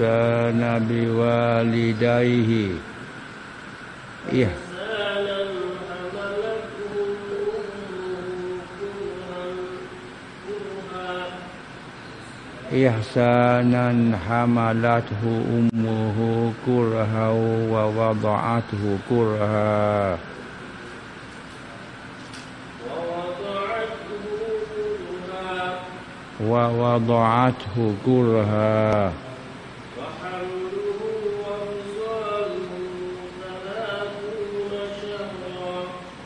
إحسان بوالديه. إحسان إحسانا حملته أمه كرها ووضعته كرها. ووضعته كرها.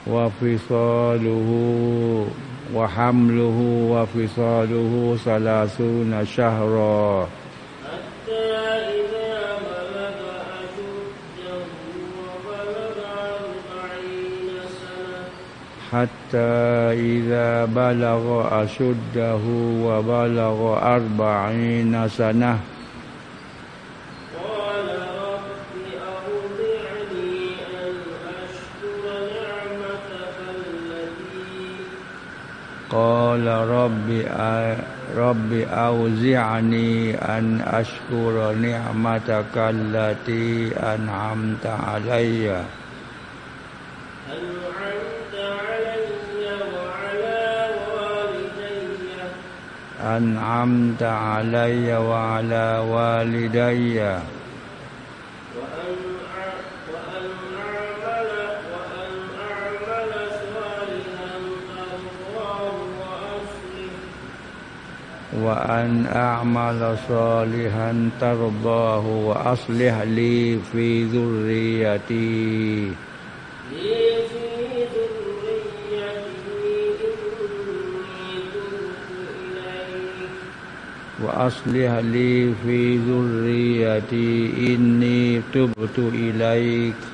وفصاله وحمله وفصاله ثلاثون شهرا. حتى إذا بلغ أشده وبلغ أربعين سنة. حتى إذا بلغ أشده وبلغ أربعين سنة. قال رب رب أوزعني أن أشكر نعمتك التي أنعمت علي. أنعمت علي وعلى والدي أنعمت علي وعلى والدي وأن أعمل صالحا ترضاه وأصلح لي في ذريتي. وأصلح لي في ذريتي. إني تبت إليك.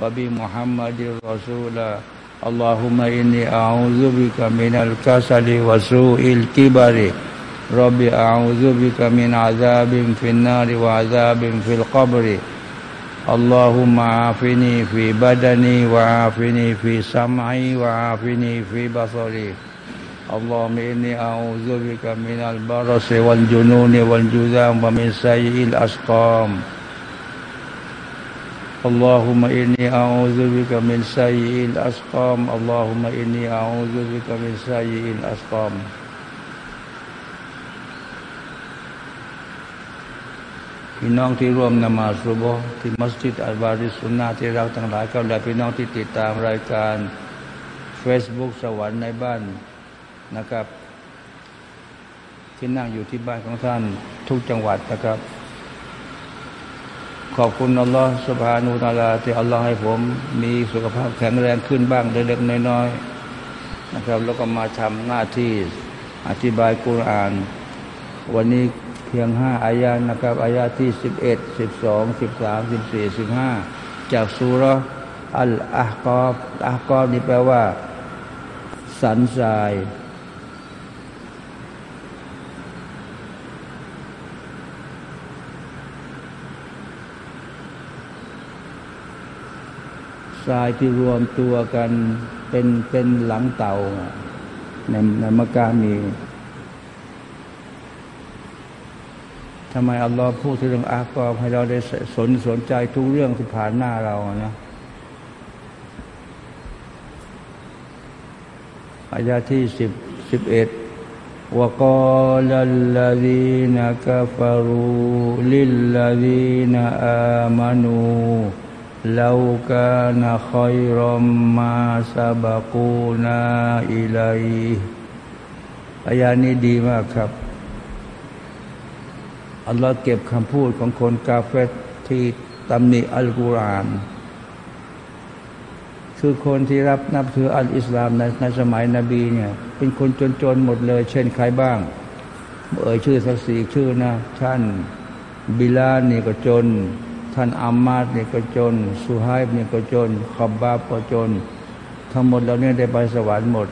وبمحمد رسولا اللهم إني أعوذ بك من الكسل وسوء الكبر. ربي أعوذ بك من عذاب في النار وعذاب في القبر. اللهم عافني في بدني وعافني في سمعي وعافني في بصري. اللهم إني أعوذ بك من البرص والجنون والجذام ومن سيء الأسقام. اللهم إني أعوذ بك من سيء الأسقام اللهم إني أعوذ بك من سيء الأسقام พี่น้องที่ร่วมนมาสุบที่มัสยิดอัลบาริสุนนาที่เราทั้งหลายก็และพี่น้องที่ติดตามรายการ Facebook สวรรค์ในบ้านนะครับ ที่นั่งอยู่ที่บ้านของท่านทุกจังหวัดนะครับ ขอบคุณอัลลอฮฺสุบฮานุตาลาที่อัลลอฮฺให้ผมมีสุขภาพแข็งแรงขึ้นบ้างเล็กๆน้อยๆนะครับ แล้วก็มาทำหน้าที่อธิบายกุรอาน วันนี้เพียงห้าอายานะครับ อายาที่สิบเอ็ดสิบสองสิบสามสิบสี่สิบห้าจากสุรอัลอาฮกอบอาฮกอบนี่แปลว่า สันทราย ทรายที่รวมตัวกันเป็นเป็นหลังเต่าในในมกามีทำไมอัลลอฮ์พูดถึงองอากอบให้เราได้สนสนใจทุกเรื่องที่ผ่านหน้าเรานะอายาที่สิบสิบเอ็ดวกาลัลลาดีนกัฟรูลิลลาดีนอามานู لو كان خيرا ما سبقونا إليه อายานี้ดีมากครับ อัลลอฮ์เก็บคำพูดของคนกาเฟตที่ตำหนิอัลกุรอานคือคนที่รับนับถืออัลอิสลามในในสมัยนบีเนี่ยเป็นคนจนๆหมดเลย เช่นใครบ้าง เอ่ยชื่อสักสี่ชื่อนะท่านบิลานี่ก็จน ท่านอามาดนี่ยก็จน สุไฮบนี่ยก็จนขอบบาบก็จน ทั้งหมดเราเนี่ยได้ไปสวรรค์หมด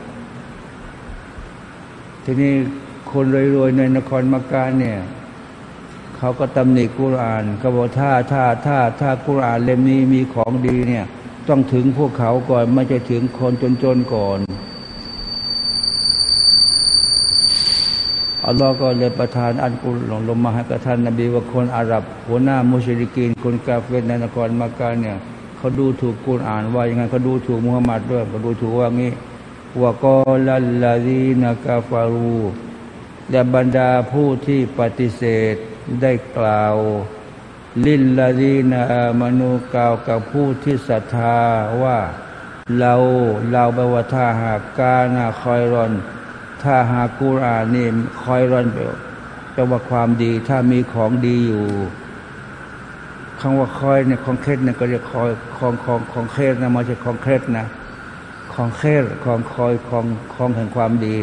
ทีนี้คนรวยๆในนครมักกะเนี่ยเขาก็ตำหนิกุรานเขาบอกถ้าถ้าถ้าถ้ากุรานเล่มนี้มีของดีเนี่ย ต้องถึงพวกเขาก่อนไม่จะถึงคนจนๆก่อน อัลลอฮ์ก็เลยประทานอันกุลลงมาให้กับท่านนบีว่าคนอาหรับ หัวหน้ามุชริกีน คนกาเฟรในนครมักกะเนี่ยเขาดูถูกกุรอานว่ายังไงเขาดูถูกมุฮัมมัดด้วยเขาดูถูกว่างี้ว่ากอลัลลาดีนากาฟารูและบรรดาผู้ที่ปฏิเสธได้กล่าว ลิลลาดีนามนุกล่าวกับผู้ที่ศรัทธาว่าเราเราบวท่าหากกานาคอยรอน ถ้าหากุรานนี่คอยรอนแปลว่าความดี ถ้ามีของดีอยู่คำว่าคอยเนี่ยของเคสเนี่ยก็เรียกคอยของของของเคสนะมาจากของเคสนะ ของเคสของคอยของของแห่งความดี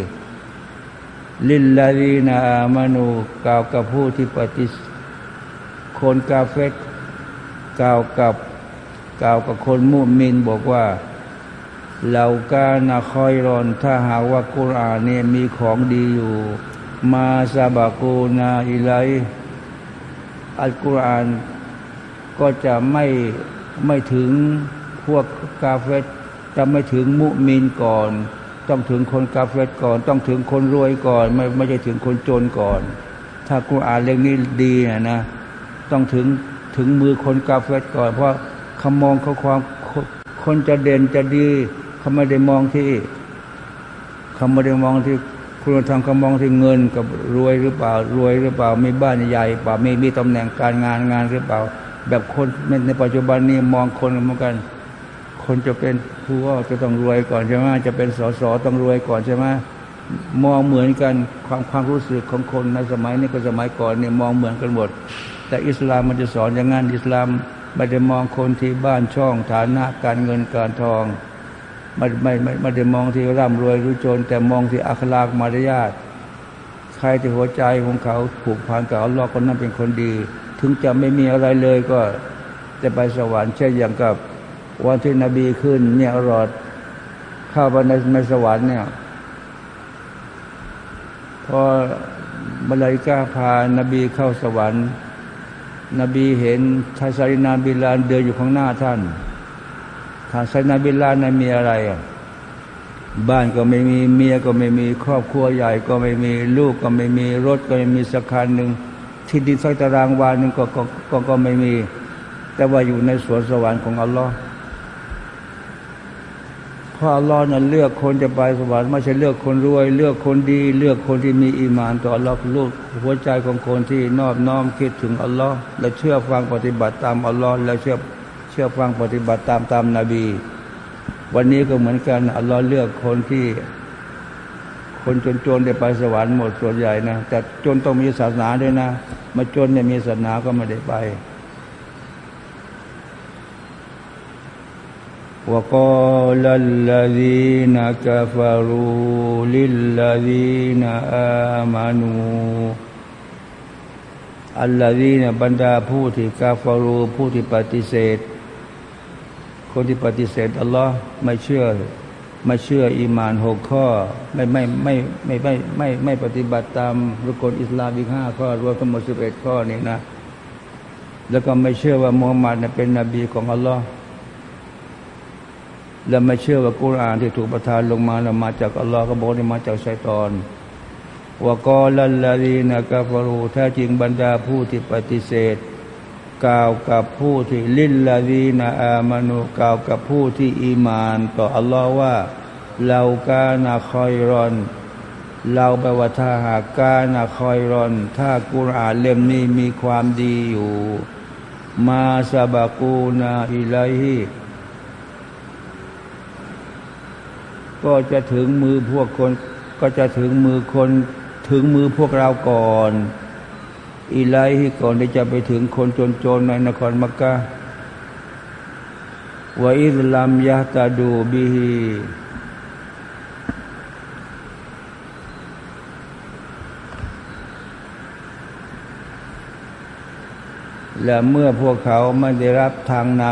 ลิลลาดีนามานูกล่าวกับผู้ที่ปฏิคนกาเฟตกล่าวกับกล่าวกับคนมุมินบอกว่า เรากานาคอยรอนถ้าหากว่ากุรอานเนี่ยมีของดีอยู่ มาซาบากูนาอิไลอัลกุรอานก็จะไม่ไม่ถึงพวกกาเฟตจะไม่ถึงมุมินก่อน ต้องถึงคนกาเฟตก่อน ต้องถึงคนรวยก่อน ไม่ไม่ใช่ถึงคนจนก่อน ถ้ากุรอานเรื่องนี้ดีนะ ต้องถึงถึงมือคนกาเฟตก่อน เพราะเขามองเขาความคนจะเด่นจะดี เขาไม่ได้มองที่เขาไม่ได้มองที่คุณธรรมเขามองที่เงินกับรวยหรือเปล่ารวยหรือเปล่ามีบ้านใหญ่เปล่ามีมีตำแหน่งการงานงานหรือเปล่า แบบคนในปัจจุบันนี้มองคนเหมือนกัน คนจะเป็นผู้ว่าจะต้องรวยก่อนใช่ไหมจะเป็นสสต้องรวยก่อนใช่ไหมมองเหมือนกันความความรู้สึกของคนในสมัยนี้กับสมัยก่อนเนี่ยมองเหมือนกันหมด แต่อิสลามมันจะสอนอย่างนั้นอิสลามไม่ได้มองคนที่บ้านช่องฐานะการเงินการทอง ไม่ไม่ไม่ไม่ได้มองที่ร่ำรวยรู้จน แต่มองที่อัคลากมารยาทใครที่หัวใจของเขาผูกพันกับอัลลอฮ์คนนั้นเป็นคนดี ถึงจะไม่มีอะไรเลยก็จะไปสวรรค์เช่นอย่างกับวันที่นบีขึ้น เนี่ยรอดเข้าไปในในสวรรค์เนี่ย พอมาลายกาพานบีเข้าสวรรค์ นบีเห็นชายสารินาบิลานเดินอยู่ข้างหน้าท่าน ท่านสารินาบิลานั้นมีอะไร บ้านก็ไม่มีเมียก็ไม่มีครอบครัวใหญ่ก็ไม่มีลูกก็ไม่มีรถก็ไม่มีสักคันหนึ่งที่ดินสักตารางวาหนึ่งก็ก็ก็ก็ไม่มี แต่ว่าอยู่ในสวนสวรรค์ของอัลลอฮ์พราะอัลลอฮ์นั้นเลือกคนจะไปสวรรค์ไม่ใช่เลือกคนรวย เลือกคนดี เลือกคนที่มีอีมานต่ออัลลอฮ์ลูกหัวใจของคนที่นอบน้อมคิดถึงอัลลอฮ์และเชื่อฟังปฏิบัติตามอัลลอฮ์และเชื่อ ชื่อฟังปฏิบัติตามตามนาบี วันนี้ก็เหมือนกันอัลลอฮ์เลือกคนที่ คนจนๆได้ไปสวรรค์หมดส่วนใหญ่นะแต่จนต้องมีศาสนาด้วยนะมาจนเนี่ยมีศาสนาก็ไม่ได้ไป وقال الذين كفروا للذين آمنوا الذين บรรดาผู้ที่กาฟารูผู้ที่ปฏิเสธ คนที่ปฏิเสธอัลลอฮ์ไม่เชื่อไม่เชื่ออีมานหกข้อ ไม่ไม่ไม่ไม่ไม่ไม่ไม่ปฏิบัติตามรุกลอิสลามอีกห้าข้อรวมทั้งหมดสิบเอ็ดข้อนี้นะ แล้วก็ไม่เชื่อว่ามุฮัมมัดเป็นนบีของอัลลอฮ์และไม่เชื่อว่ากุรอานที่ถูกประทานลงมาแล้วมาจากอัลลอฮ์ก็บอกว่ามาจากชัยตอนว่ากอลัลลาดีนะกาฟรูแท้จริงบรรดาผู้ที่ปฏิเสธ กล่าวกับผู้ที่ลิลลาดีนะอามานุกล่าวกับผู้ที่อีมาน ต่ออัลลอฮ์ว่าเรากานาคอยรอน เราแปลว่าถ้าหากการนะคอยรอน ถ้ากุรอานเล่มนี้มีความดีอยู่ มาสบากูนาอิไลฮีก็จะถึงมือพวกคน ก็จะถึงมือคน ถึงมือพวกเราก่อน อิไลฮีก่อนที่จะไปถึงคนจนๆในนครมักกะวะอิสลามยะตาดูบิฮีและเมื่อพวกเขาไม่ได้รับทางน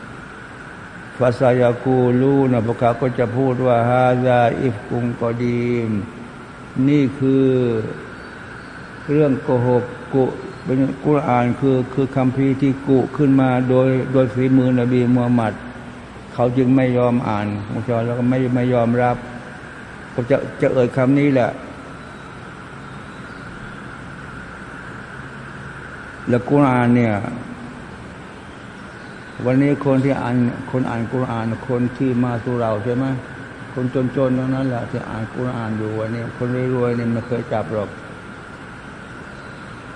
ำฟาซายากูลูนะพวกเขาก็จะพูดว่าฮาซาอิฟกุงกอดีม นี่คือ เรื่องโกหกกุเป็นกุรอานคือคือคำพีที่กุขึ้นมาโดยโดยฝีมือนบีมูฮัมมัด เขาจึงไม่ยอมอ่านมุชอแล้วก็ไม่ไม่ยอมรับ ก็จะจะเอ่ยคำนี้แหละแล้วกุรอานเนี่ย วันนี้คนที่อ่านคนอ่านกุรอานคนที่มาสู่เราใช่ไหมคนจนๆทั้งนั้นแหละที่อ่านกุรอานอยู่วันนี้คนรวยๆเนี่ยไม่เคยจับหรอก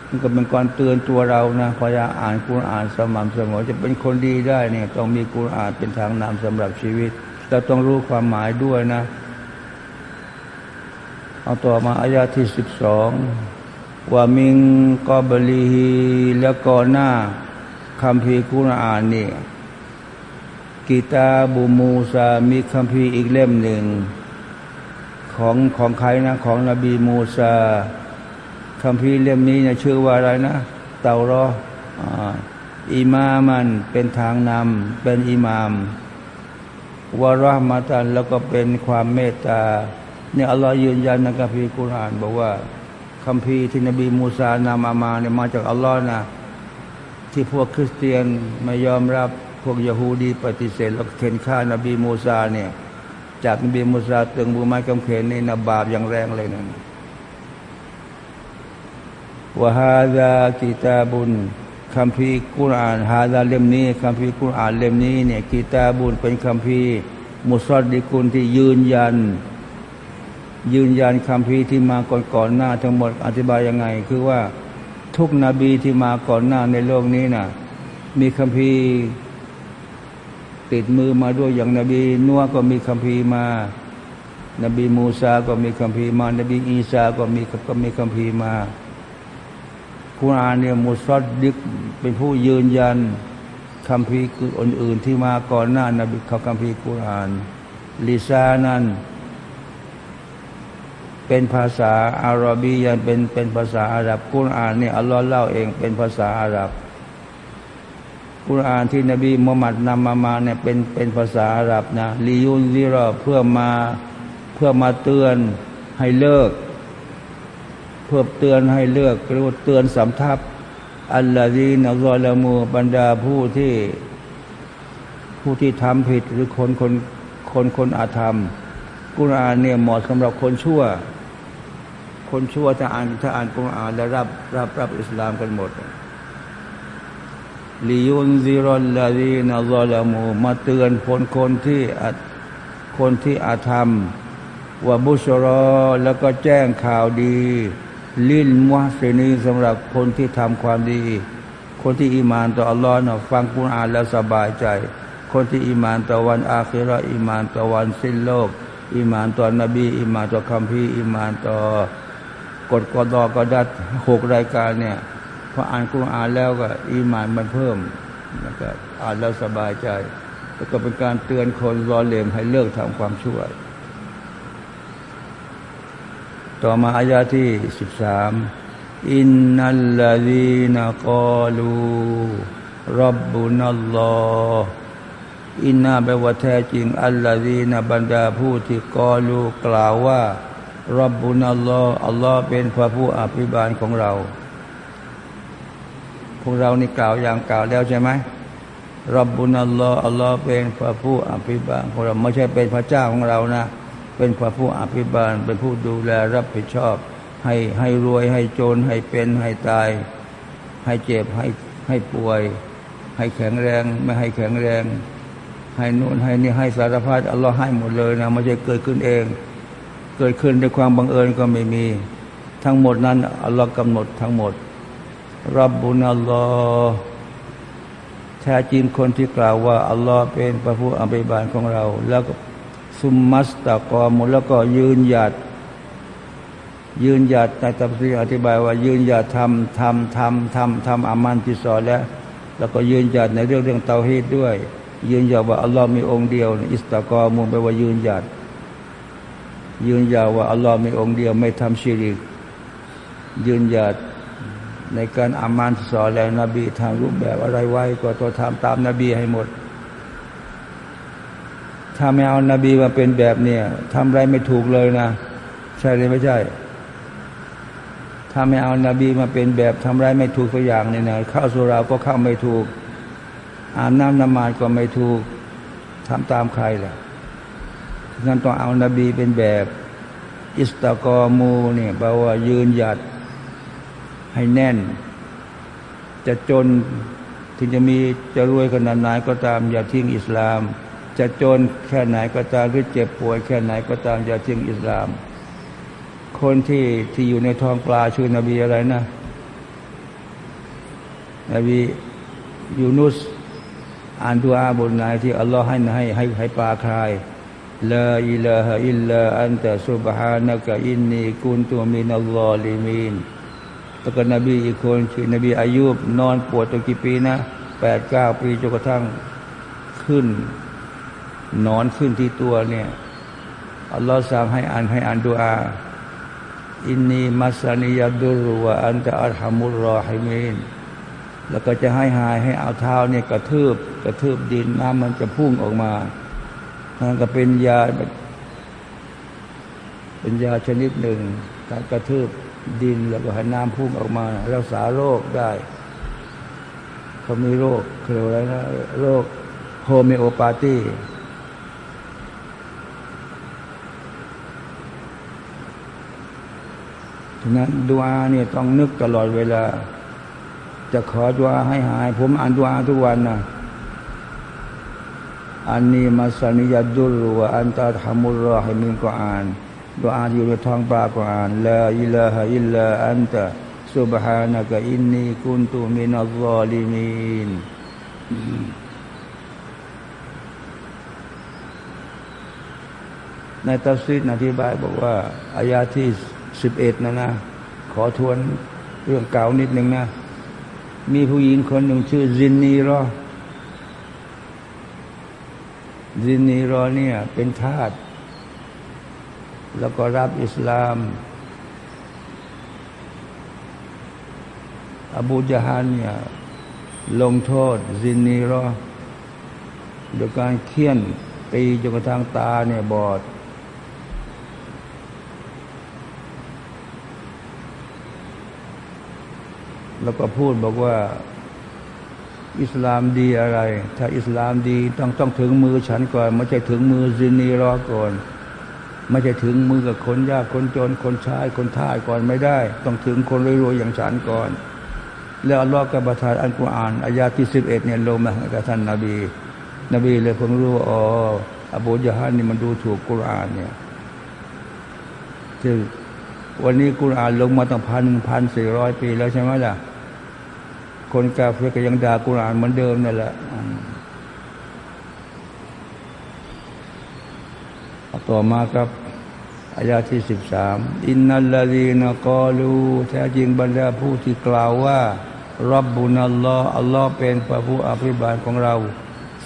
มันก็เป็นการเตือนตัวเรานะพยายามอ่านกุรอ่านสม่ำเสมอจะเป็นคนดีได้เนี่ยต้องมีกุรอ่านเป็นทางนำสำหรับชีวิตเราต้องรู้ความหมายด้วยนะ เอาต่อมาอายาที่สิบสองว่ามิงกอบลีฮีแล้วก่อนหน้าคำพีกุรอ่านนี่กีตาบูมูซามีคำพีอีกเล่มหนึ่ง ของของใครนะ ของนบีมูซา คำพีเล่มนี้เนี่ยชื่อว่าอะไรนะ เตารออิมามันเป็นทางนำเป็นอิมามวารหมาตันแล้วก็เป็นความเมตตาเนี่ยอัลลอฮ์ยืนยันในคัมภีร์กุรอานบอกว่าคำพีที่นบีมูซานำมามาเนี่ยมาจากอัลลอฮ์นะที่พวกคริสเตียนไม่ยอมรับพวกยะฮูดีปฏิเสธแล้วเข็นฆ่านบีมูซาเนี่ยจากนบีมูซาตึงบูไม้กำเขนนี่นบาปอย่างแรงเลยนะ วะฮาดากิตาบุญคำพีกุรอานฮาดาเล่มนี้คำพีกุรอานเล่มนี้เนี่ยกิตาบุญเป็นคำพีมุสลิกุลที่ยืนยัน ยืนยันคำพีที่มาก่อนก่อนหน้า ทั้งหมดอธิบายยังไง คือว่าทุกนบีที่มาก่อนหน้าในโลกนี้นะ่ะ มีคำพีติดมือมาด้วยอย่างนบีนัวก็มีคำพีมานบีมูซาก็มีคำพีมานบีอีสาก็มีก็มีคำพีมา คุรานเนี่ยมุสลิดิกเป็นผู้ยืนยันคำพีคืออื่นๆที่มาก่อนหน้านบีเขาคำพีคุรานลิซานั้นเป็นภาษาอาหรับียันเป็นเป็นภาษาอาหรับกุรอานเนี่ยอัลลอฮ์เล่าเองเป็นภาษาอาหรับกุรอานที่นบีมุฮัมมัดนำมามาเนี่ยเป็นเป็นภาษาอาหรับนะลียุนซิรอเพื่อมาเพื่อมาเตือนให้เลิก เพื่อเตือนให้เลิกหรือเตือนสำทับอัลลอฮีนัลลอมูบรรดาผู้ที่ผู้ที่ทำผิดหรือคนคนคนคนอาธรรม กุรอานเนี่ยเหมาะสำหรับคนชั่ว คนชั่วถ้าอ่านถ้าอ่านกุรอานแล้วรับรับรับอิสลามกันหมดلينذر الذين ظلمواมาเตือนคนคนที่คนที่อธรรมوبشرىแล้วก็แจ้งข่าวดี للمحسنينสำหรับคนที่ทำความดี คนที่อิมานต่ออัลลอฮ์นะฟังกุรอานแล้วสบายใจ คนที่อิมานต่อวันอาคิรออิมานต่อวันสิ้นโลก อิมานต่อนบี อิมานต่อคัมภีร์อิมานต่อกฎกอดอกอดัดหกรายการเนี่ยพออ่านกุรอานแล้วก็อีมานมันเพิ่มแล้วก็อ่านแล้วสบายใจแล้วก็เป็นการเตือนคนรอเลมให้เลิกทำความชั่ว ต่อมาอายาที่สิบสามอินนัลลาดีนกอลูรับบุนัลลอฮอินนาแปลว่าแท้จริง อัลลอฮีนบรรดาผู้ที่กอลูกล่าวว่ารับบุญอัลลอฮ์อัลลอฮ์เป็นพระผู้อภิบาลของเรา พวกเรานี่กล่าวอย่างกล่าวแล้วใช่ไหมรับบุญอัลลอฮ์อัลลอฮ์เป็นพระผู้อภิบาลของเราไม่ใช่เป็นพระเจ้าของเรานะ เป็นพระผู้อภิบาล เป็นผู้ดูแลรับผิดชอบ ให้ให้รวยให้จน ให้เป็นให้ตาย ให้เจ็บให้ให้ป่วย ให้แข็งแรง ไม่ให้แข็งแรง ให้นู่นให้นี่ให้สารพัดอัลลอฮ์ให้หมดเลยนะไม่ใช่เกิดขึ้นเอง เกิดขึ้นด้วยความบังเอิญก็ไม่มี ทั้งหมดนั้นอัลลอฮ์กำหนดทั้งหมดรับบุญอัลลอฮ์แท้จริงคนที่กล่าวว่าอัลลอฮ์เป็นพระผู้อภิบาลของเรา แล้วก็ ซุมมัสตะกอมุแล้วก็ยืนหยัด ยืนหยัดในตัซีอธิบายว่า ยืนหยัดทำทำทำทำทำอามันที่สอนแล้ว แล้วก็ยืนหยัดในเรื่องเรื่องเตาฮีดด้วย ยืนหยัดว่าอัลลอฮ์มีองค์เดียวอิสตะกอมุแปลว่ายืนหยัด ยืนหยัดว่าอัลลอฮ์มีองค์เดียว ไม่ทำชีริก ยืนหยัดในการอามันสอนแล้วนบีทางรูปแบบอะไรไว้ ก็ตัวทำตามนบีให้หมด ถ้าไม่เอานาบีมาเป็นแบบเนี่ยทำไรไม่ถูกเลยนะ ใช่หรือไม่ใช่ ถ้าไม่เอานาบีมาเป็นแบบทำไรไม่ถูกสักอย่างเนี่ยนะเข้าสุราก็เข้าไม่ถูกอาบน้ำนมาดก็ไม่ถูกทำตามใครล่ะงั้นต้องเอานาบีเป็นแบบ อิสตากอมูเนี่ยแปลว่ายืนหยัดให้แน่น จะจนถึงจะมีจะรวยขนาดไหนก็ตามอย่าทิ้งอิสลาม จะจนแค่ไหนก็ตามหรือเจ็บป่วยแค่ไหนก็ตามอย่าทิ้งอิสลาม คนที่ที่อยู่ในท้องปลาชื่อนบีอะไรนะ นบียูนุสอ่านดูอาบนไหนที่อัลลอฮ์ให้ให้ให้ให้ปลาคลายลาอิลาฮะอิลลาอันตะซุบฮานะกะอินนีกุนตุมินัลลอลิมีนแล้วก็นบีอีกคนชื่อนบีอายุบนอนปวดตัวกี่ปีนะแปดเก้าปีจนกระทั่งขึ้น นอนขึ้นที่ตัวเนี่ยอัลลอฮ์สั่งให้อ่านให้อ่านดูอาأني مسني الضر وأنت أرحم الراحمينแล้วก็จะให้หายให้เอาเท้าเนี่ยกระทืบกระทืบดินน้ำมันจะพุ่งออกมานั่นก็เป็นยาเป็นยาชนิดหนึ่งการกระทืบดินแล้วก็ให้น้ำพุ่งออกมา รักษาโรคได้เขามีโรคคืออะไรนะโรคโฮมิโอปาตี ฉะนั้นดวาเนี่ยต้องนึกตลอดเวลา จะขอดวาให้หาย ผมอ่านดวาทุกวันนะอันนี้มาสนิยดุลวะอันตาธรรมุลรอให้มิงก็อ่านดวาอยู่ในท้องปลาก็อ่านลาอิลาฮะอิลลาอันตะสุบฮานะกะอินนีกุนตุมินอัลลอลิมีนในตัฟซีรอธิบายบอกว่าอายะฮ์ที่ สิบเอ็ดนะนะ ขอทวนเรื่องเก่านิดหนึ่งนะ มีผู้หญิงคนหนึ่งชื่อซินนีรอซินนีรอเนี่ย เป็นทาสแล้วก็รับอิสลาม อบูญะฮัลเนี่ยลงโทษซินนีรอโดยการเคี่ยนตีจนกระทั่งตาเนี่ยบอด แล้วก็พูดบอกว่า อิสลามดีอะไร ถ้าอิสลามดีต้องต้องถึงมือฉันก่อนไม่ใช่ถึงมือซินีรอก่อนไม่ใช่ถึงมือกับคนยากคนจนคนชายคนท่าก่อนไม่ได้ ต้องถึงคนรวยๆอย่างฉันก่อน แล้วอัลลอฮ์ก็ประทานอัลกุรอานอายาที่สิบเอ็ดเนี่ยลงมากับท่านนาบี นบีเลยเพิ่งรู้อ๋ออบูยะฮันนี่มันดูถูกกุรอานเนี่ยคือวันนี้กุรอานลงมาตั้งพันพันสี่ร้อยปีแล้วใช่ไหมล่ะ คนกาเฟก็ยังด่ากุรานเหมือนเดิมนั่นแหละต่อมาครับอายาที่สิบสามอินนัลลาดีนกอลูแท้จริงบรรดาผู้ที่กล่าวว่ารับบุญอัลลอฮ์อัลลอฮ์เป็นพระผู้อภิบาลของเรา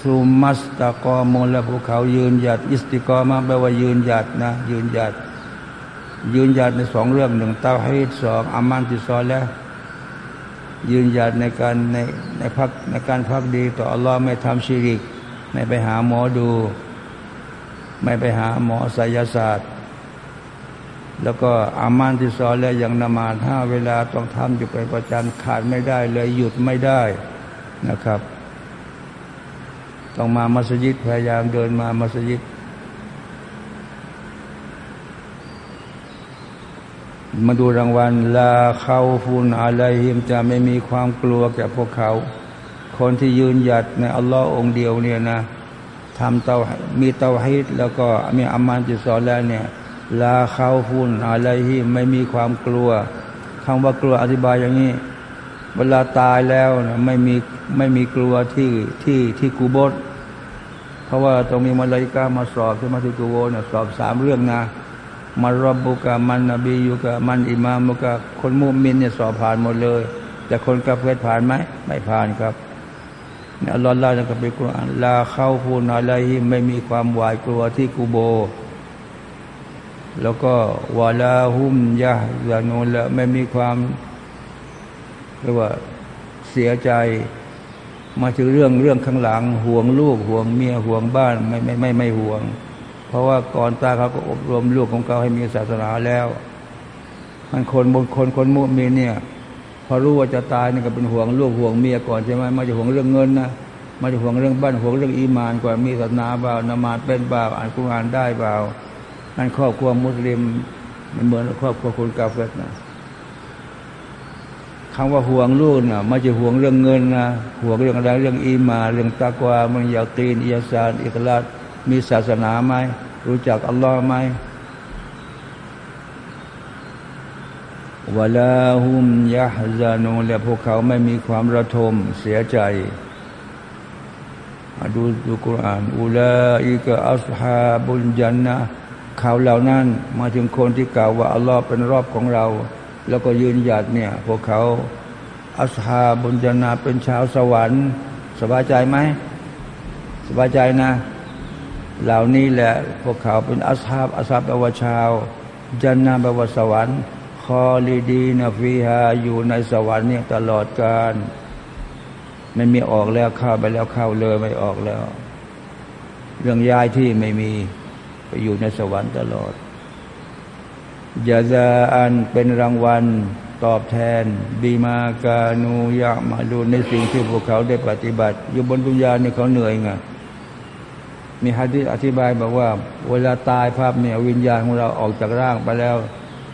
สุมัสตะกอมและภูเขายืนหยัด อิสติกอมาแปลว่ายืนหยัดนะ ยืนหยัด ยืนหยัดในสองเรื่องหนึ่งเต้าให้สองอามันติซอแล้ว ยืนหยัดในการในในพักในการพักดีต่ออัลลอฮ์ไม่ทำชีริก ไม่ไปหาหมอดู ไม่ไปหาหมอไสยศาสตร์ แล้วก็อามันที่สอนแล้วอย่างนมาถ้าเวลาต้องทำอยู่เป็นประจำขาดไม่ได้เลยหยุดไม่ได้นะครับ ต้องมามัสยิดพยายามเดินมามัสยิด มาดูรางวัลลาเข้าฟุนอะไรหิมจะไม่มีความกลัวแก่พวกเขา คนที่ยืนหยัดในอัลลอฮ์องเดียวเนี่ยนะทำเตามีเตาฮิตแล้วก็มีอามันจิสอนแล้วเนี่ยลาเขาฟุนอะไรที่ไม่มีความกลัวคำว่ากลัวอธิบายอย่างนี้ เวลาตายแล้วนะไม่มีไม่มีกลัวที่ที่ที่กูบดเพราะว่าต้องมีมาลายกามาสอบที่มาที่กูโบเนี่ยสอบสามเรื่องนะ มารบบุกามันนบียุกามันอิมามุกาคนมุมินเนี่ยสอบผ่านหมดเลย แต่คนกาเฟตผ่านไหมไม่ผ่านครับอัลลอฮ์เล่าในคัมภีร์กุรอานลาเข้าพูนอะไรไม่มีความหวาดกลัวที่กูโบ แล้วก็วาลาหุมยะยานุละไม่มีความเรียกว่าเสียใจ มาถึงเรื่องเรื่องข้างหลัง ห่วงลูกห่วงเมียห่วงบ้านไม่ไม่ไม่ไม่ห่วง เพราะว่าก่อนตายเขาก็อบรมลูกของเขาให้มีศาสนาแล้วมันคนบนคนคนมุมีเนี่ยพอรู้ว่าจะตายนี่ก็เป็นห่วงลูกห่วงเมียก่อนใช่ไหมมาจะห่วงเรื่องเงินนะมาจะห่วงเรื่องบ้านห่วงเรื่องอีมานก่อนมีศาสนาเปล่านมาดเป็นเปล่าอ่านกุรอานได้เปล่านั่นครอบครัวมุสลิม มันเหมือนครอบครัวคนกาเฟตนะคำว่าห่วงลูกนะม่จะห่วงเรื่องเงินนะห่วงเรื่องอะไรเรื่องอีมาเรื่องตากวามันยาตีนอิยาซานอิกลาด มีศาสนาไหม รู้จักอัลลอฮ์ไหมวลาหุมยะฮซานูและพวกเขาไม่มีความระทมเสียใจดูดูกุรอานอุลาอิกะอัสฮาบุญจันนะเขาเหล่านั้นมาถึงคนที่กล่าวว่าอัลลอฮ์เป็นรอบของเรา แล้วก็ยืนหยัดเนี่ย พวกเขาอัสฮาบุญจันนะเป็นชาวสวรรค์ สบายใจไหม สบายใจนะ เหล่านี้แหละพวกเขาเป็นอัสฮาบอัสฮาบแปลว่าชาวจันนะแปลว่าสวรรค์คอลีดีนฟีฮาอยู่ในสวรรค์เนี่ยตลอดกาลไม่มีออกแล้วเข้าไปแล้วเข้าเลยไม่ออกแล้ว เรื่องย้ายที่ไม่มีไปอยู่ในสวรรค์ตลอดยาซาอันเป็นรางวัลตอบแทนบีมากานูยะมาดูในสิ่งที่พวกเขาได้ปฏิบัติ อยู่บนดุนยาเนี่ยเขาเหนื่อยไง มีฮะดีอธิบายบอกว่า เวลาตายภาพเนี่ยวิญญาณของเราออกจากร่างไปแล้ว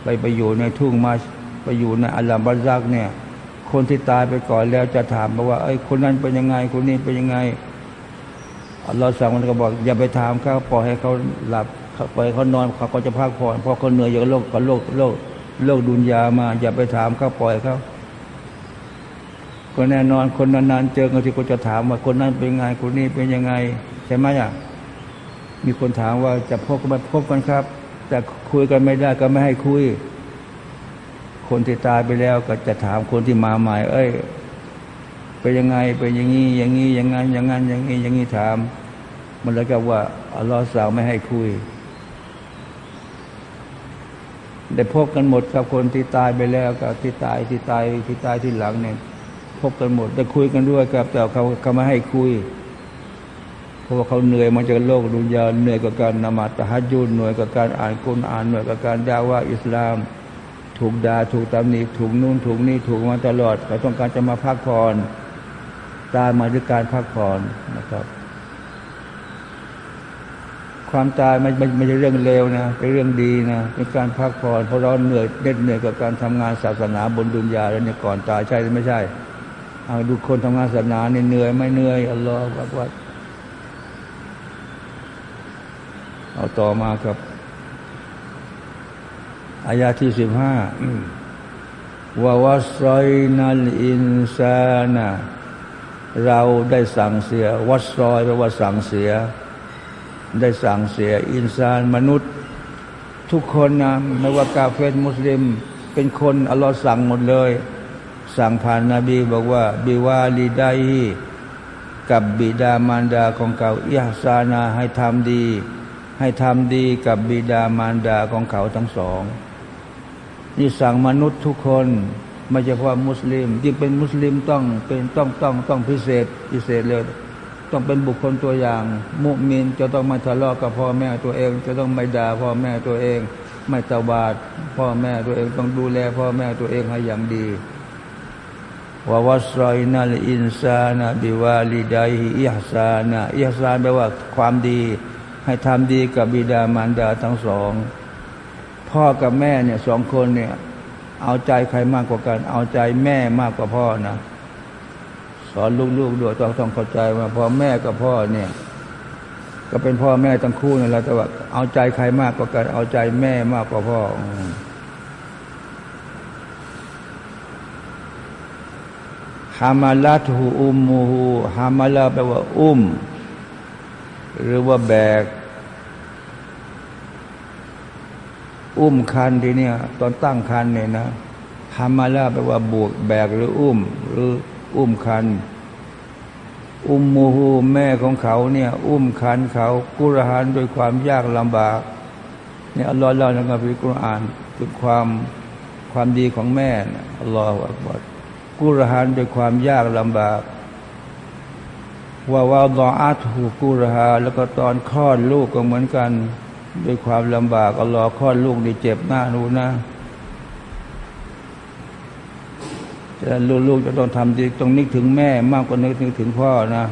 ไปไปอยู่ในทุ่งมาไปอยู่ในอัลลัมบัซักเนี่ย คนที่ตายไปก่อนแล้วจะถามมาว่าไอ้คนนั้นเป็นยังไง คนนี้เป็นยังไงอัลลอฮ์สั่งมันก็บอก อย่าไปถามเขาปล่อยให้เขาหลับปล่อยเขานอนเขาก็จะพักผ่อนเพราะเขาเหนื่อยจากโลกกับโลกโลกโลกดุนยามา อย่าไปถามเขาปล่อยเขาก็แน่นอนคนนานๆเจอกันที่ก็จะถามว่าคนนั้นเป็นยังไงคนนี้เป็นยังไง ใช่ไหมอะ มีคนถามว่าจะพบกันพบกันครับ แต่คุยกันไม่ได้ก็ไม่ให้คุย คนที่ตายไปแล้วก็จะถามคนที่มาใหม่ เอ้ยเป็นยังไงเป็นอย่างนี้อย่างนี้อย่างนั้นอย่างนั้นอย่างนี้อย่างนี้ถาม มันแล้วก็ว่าอัลลอฮ์สั่งไม่ให้คุยได้พบกันหมดกับคนที่ตายไปแล้วกับที่ตายที่ตายที่ตายที่หลังเนี่ยพบกันหมดได้คุยกันด้วยกับแต่เขาเขาไม่ให้คุย ราะว่าเขาเหนื่อยมาจากโลกดุนยาเหนื่อยกับการนมาตะฮัดยุนเหนื่อยกับการอ่านกุณอ่านเหนื่อยกับการด่าว่าอิสลาม ถูกด่าถูกตำหนิถูกนู่นถูกนี่ถูกมาตลอดเขาต้องการจะมาพักผ่อนตายมาด้วยการพักผ่อนนะครับ ความตายไม่ไม่ไม่ใช่เรื่องเลวนะเป็นเรื่องดีนะเป็นการพักผ่อนเพราะเราเหนื่อยเด็ดเหนื่อยกับการทำงานศาสนาบนดุนยาแล้วเนี่ยก่อนตายใช่หรือไม่ใช่เอาดูคนทำงานศาสนาเนี่ยเหนื่อยไม่เหนื่อยอัลลอฮฺว่า เอาต่อมากับอายาที่สิบห้าวาวัสรอยนัลอินซานะเราได้สั่งเสีย วัสรอยแปลว่าสั่งเสีย ได้สั่งเสีย อินซานมนุษย์ ทุกคนนะไม่ว่ากาเฟตมุสลิม เป็นคนอัลลอฮ์สั่งหมดเลย สั่งผ่านนาบีบอกว่า บิวาลีไดกับบิดามารดาของเขาอิฮซานาให้ทำดี ให้ทำดีกับบิดามารดาของเขาทั้งสอง นี่สั่งมนุษย์ทุกคนไม่เฉพาะมุสลิมที่เป็นมุสลิมต้องเป็นต้องต้องต้องพิเศษพิเศษเลย ต้องเป็นบุคคลตัวอย่าง มุมินจะต้องไม่ทะเลาะกับพ่อแม่ตัวเอง จะต้องไม่ด่าพ่อแม่ตัวเอง ไม่ตบาดพ่อแม่ตัวเองต้องดูแลพ่อแม่ตัวเองให้อย่างดีวาวัสรอยนัลอินซานะบิวาลิดัยอิฮซานะอิฮซานแปลว่าความดี ให้ทำดีกับบิดามารดาทั้งสอง พ่อกับแม่เนี่ยสองคนเนี่ย เอาใจใครมากกว่ากัน เอาใจแม่มากกว่าพ่อนะสอนลูกๆด้วยต้องต้องเข้าใจว่าพอแม่กับพ่อเนี่ย ก็เป็นพ่อแม่ทั้งคู่นั่นแหละแต่ว่าเอาใจใครมากกว่ากัน เอาใจแม่มากกว่าพ่อฮามาลัตหูอุมมูหูฮามาลาแปลว่าอุ้ม หรือว่าแบก อุ้มคันทีเนี่ยตอนตั้งคันเนี่ยนะฮามาลาแปลว่าบวกแบกหรืออุ้ม หรืออุ้มคัน อุมมูฮูแม่ของเขาเนี่ย อุ้มคันเขากุรหานโดยความยากลำบากเนี่ยอัลลอฮ์เล่าในคัมภีร์กุรอานถึงความความดีของแม่อัลลอฮฺอักบัรกุรหานด้วยความยากลำบากว่าว่าดออาถูกุรหาแล้วก็ตอนคลอดลูกก็เหมือนกัน ด้วยความลำบากอัลลอฮ์คลอดลูกนี่เจ็บหน้านูนะจะลูกๆจะต้องทำดีต้องนึกถึงแม่ มากกว่านึกถึงพ่อนะ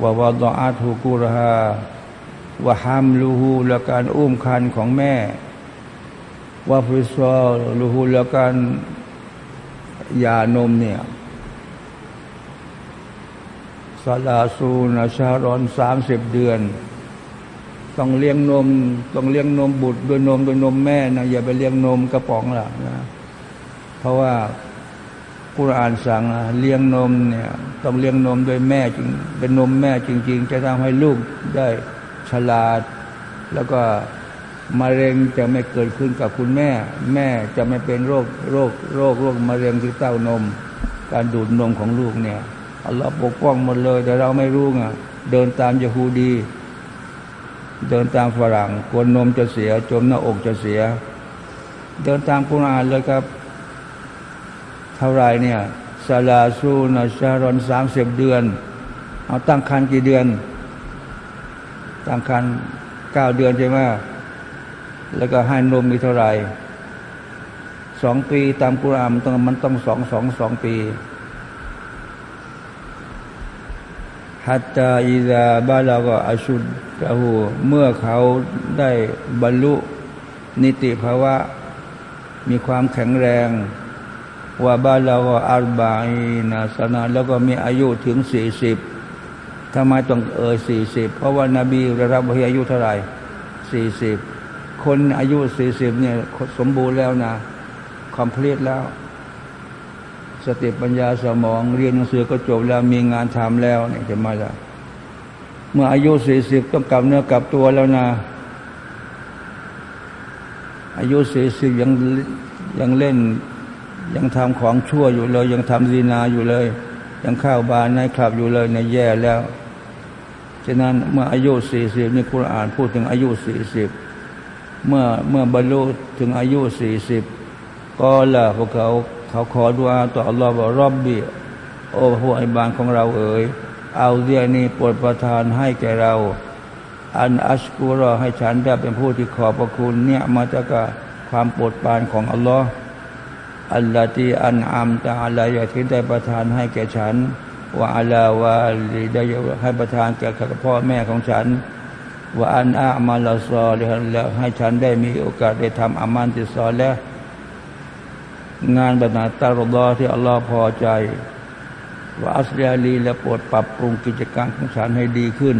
ว่าวาดออาถูกุรหาว่าฮามลูฮูและการอุ้มคันของแม่ ว่าฟิซอลูฮูและการยานมเนี่ยสลาซูนชารอนสามสิบเดือน ต้องเลี้ยงนมต้องเลี้ยงนมบุตรด้วยนมด้วยนมแม่นะอย่าไปเลี้ยงนมกระป๋องล่ะนะเพราะว่ากุรอานสั่งเลี้ยงนมเนี่ยต้องเลี้ยงนมด้วยแม่จริง เป็นนมแม่จริง ๆ จะทำให้ลูกได้ฉลาด แล้วก็มะเร็งจะไม่เกิดขึ้นกับคุณแม่ แม่จะไม่เป็นโรคโรคโรคโรคมะเร็งที่เต้านม การดูดนมของลูกเนี่ยอัลลอฮ์ปกป้องหมดเลย แต่เราไม่รู้ไงเดินตามยะฮูดี เดินตามฝรั่งกวนนมจะเสีย จมหน้าอกจะเสีย เดินตามกุรอานเลยครับ เท่าไรเนี่ยซาลาซูนชารอนสามสิบเดือน เอาตั้งคันกี่เดือน ตั้งคันเก้าเดือนใช่ไหมแล้วก็ให้นมมีเท่าไหร่สองปีตามกุรอานมันต้องมันต้องสองสองสองปี ฮัตตาอิซาบาลาก็อชุดกะหูเมื่อเขาได้บรรลุนิติภาวะ มีความแข็งแรงว่าบานเราก็อารบายนาสนาแล้วก็มีอายุถึงสี่สิบทำไมต้องเอ่ยสี่สิบเพราะว่านาบีระดับอายุเท่าไหร่สี่สิบคนอายุสี่สิบเนี่ยสมบูรณ์แล้วนะคอมพลีทแล้ว สติปัญญาสมอง เรียนหนังสือก็จบแล้วมีงานทำแล้วเนี่ยจะมาละเมื่ออายุสี่สิบต้องกลับเนื้อกลับตัวแล้วนะ อายุสี่สิบยังยังเล่น ยังทำของชั่วอยู่เลย ยังทำดีนาอยู่เลย ยังข้าวบานในคลับอยู่เลยในแย่แล้วฉะนั้นเมื่ออายุสี่สิบนี่คุณอ่านพูดถึงอายุสี่สิบเมื่อเมื่อบรรลุถึงอายุสี่สิบก็ละพวกเขา เขาขอดุอาต่ออัลลอฮฺบอกรอบบีโอ้พวกไอบานของเราเอ๋ยเอาเดียนี้โปรดประทานให้แก่เรา อันอัชกุรอให้ฉันได้เป็นผู้ที่ขอบพระคุณเนี่ยมาจากความโปรดปรานของอัลลอฮฺอัลลอฮที่อันอัมตาอะไรที่ได้ประทานให้แก่ฉันว่าอัลลอฮฺว่าได้ให้ประทานแก่พ่อแม่ของฉันว่าอันอามาลาซอแล้วให้ฉันได้มีโอกาสได้ทำอามันติซอแล้ว งานแบบนั้นตารดอที่อัลลอฮ์พอใจว่าอัสยาลีและโปรดปรับปรุงกิจการของฉันให้ดีขึ้น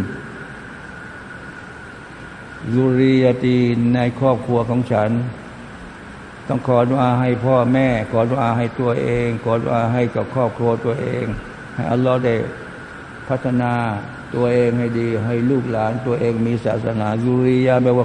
ยูริยตีในครอบครัวของฉัน ต้องขอดุอาให้พ่อแม่ ขอดุอาให้ตัวเอง ขอดุอาให้กับครอบครัวตัวเอง ให้อัลลอฮ์ได้พัฒนาตัวเองให้ดี ให้ลูกหลานตัวเองมีศาสนายูริยาแปลว่า